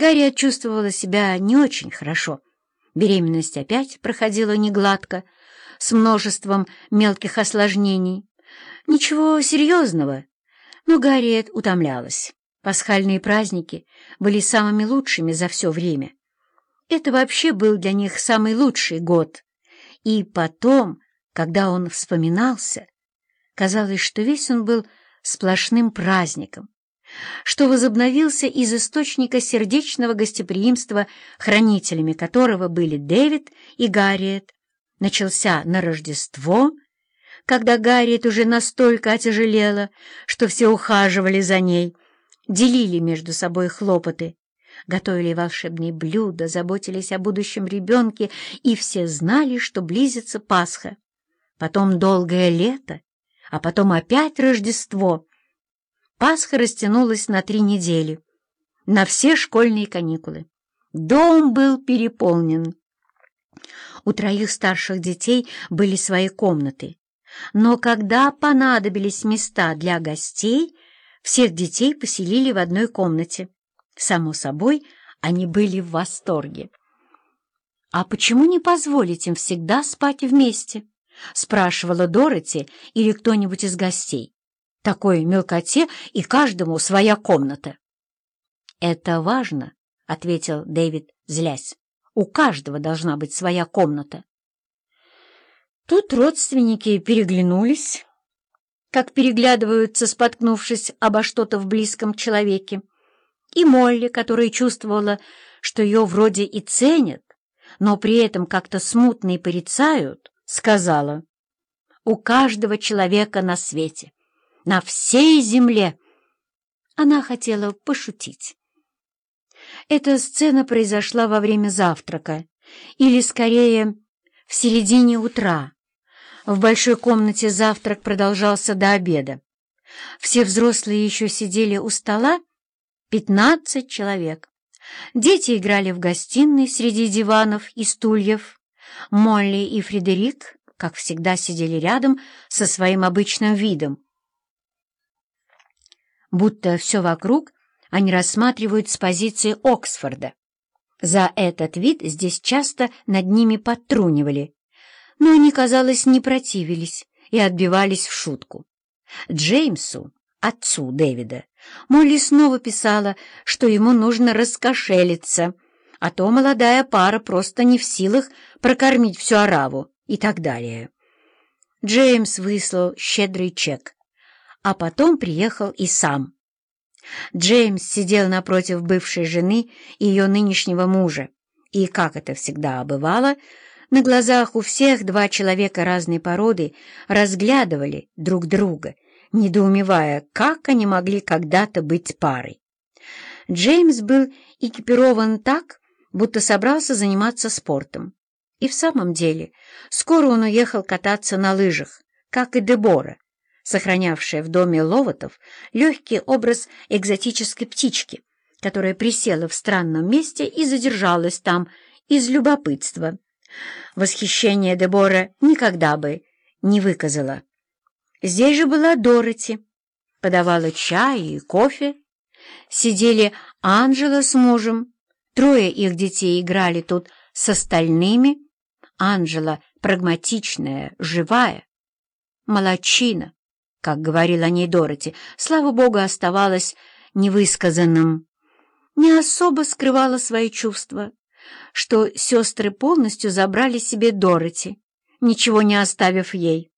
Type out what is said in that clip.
Гарри чувствовала себя не очень хорошо. Беременность опять проходила негладко, с множеством мелких осложнений. Ничего серьезного, но Гарриет утомлялась. Пасхальные праздники были самыми лучшими за все время. Это вообще был для них самый лучший год. И потом, когда он вспоминался, казалось, что весь он был сплошным праздником, что возобновился из источника сердечного гостеприимства, хранителями которого были Дэвид и Гарриет, начался на Рождество, когда Гарриет уже настолько отяжелела, что все ухаживали за ней, делили между собой хлопоты, готовили волшебные блюда, заботились о будущем ребенке, и все знали, что близится Пасха. Потом долгое лето, а потом опять Рождество. Пасха растянулась на три недели, на все школьные каникулы. Дом был переполнен. У троих старших детей были свои комнаты. Но когда понадобились места для гостей, всех детей поселили в одной комнате. Само собой, они были в восторге. «А почему не позволить им всегда спать вместе?» — спрашивала Дороти или кто-нибудь из гостей. «Такой мелкоте и каждому своя комната». «Это важно», — ответил Дэвид, злясь. У каждого должна быть своя комната. Тут родственники переглянулись, как переглядываются, споткнувшись обо что-то в близком человеке. И Молли, которая чувствовала, что ее вроде и ценят, но при этом как-то смутно и порицают, сказала, «У каждого человека на свете, на всей земле». Она хотела пошутить. Эта сцена произошла во время завтрака, или, скорее, в середине утра. В большой комнате завтрак продолжался до обеда. Все взрослые еще сидели у стола, пятнадцать человек. Дети играли в гостиной среди диванов и стульев. Молли и Фредерик, как всегда, сидели рядом со своим обычным видом. Будто все вокруг они рассматривают с позиции Оксфорда. За этот вид здесь часто над ними подтрунивали, но они, казалось, не противились и отбивались в шутку. Джеймсу, отцу Дэвида, Молли снова писала, что ему нужно раскошелиться, а то молодая пара просто не в силах прокормить всю ораву и так далее. Джеймс выслал щедрый чек, а потом приехал и сам. Джеймс сидел напротив бывшей жены и ее нынешнего мужа, и, как это всегда бывало, на глазах у всех два человека разной породы разглядывали друг друга, недоумевая, как они могли когда-то быть парой. Джеймс был экипирован так, будто собрался заниматься спортом. И в самом деле, скоро он уехал кататься на лыжах, как и Дебора, сохранявшая в доме Ловотов легкий образ экзотической птички, которая присела в странном месте и задержалась там из любопытства. Восхищение Дебора никогда бы не выказала. Здесь же была Дороти, подавала чай и кофе. Сидели Анжела с мужем, трое их детей играли тут с остальными. Анжела прагматичная, живая, молочина, как говорила о ней Дороти, слава богу, оставалось невысказанным. Не особо скрывала свои чувства, что сестры полностью забрали себе Дороти, ничего не оставив ей.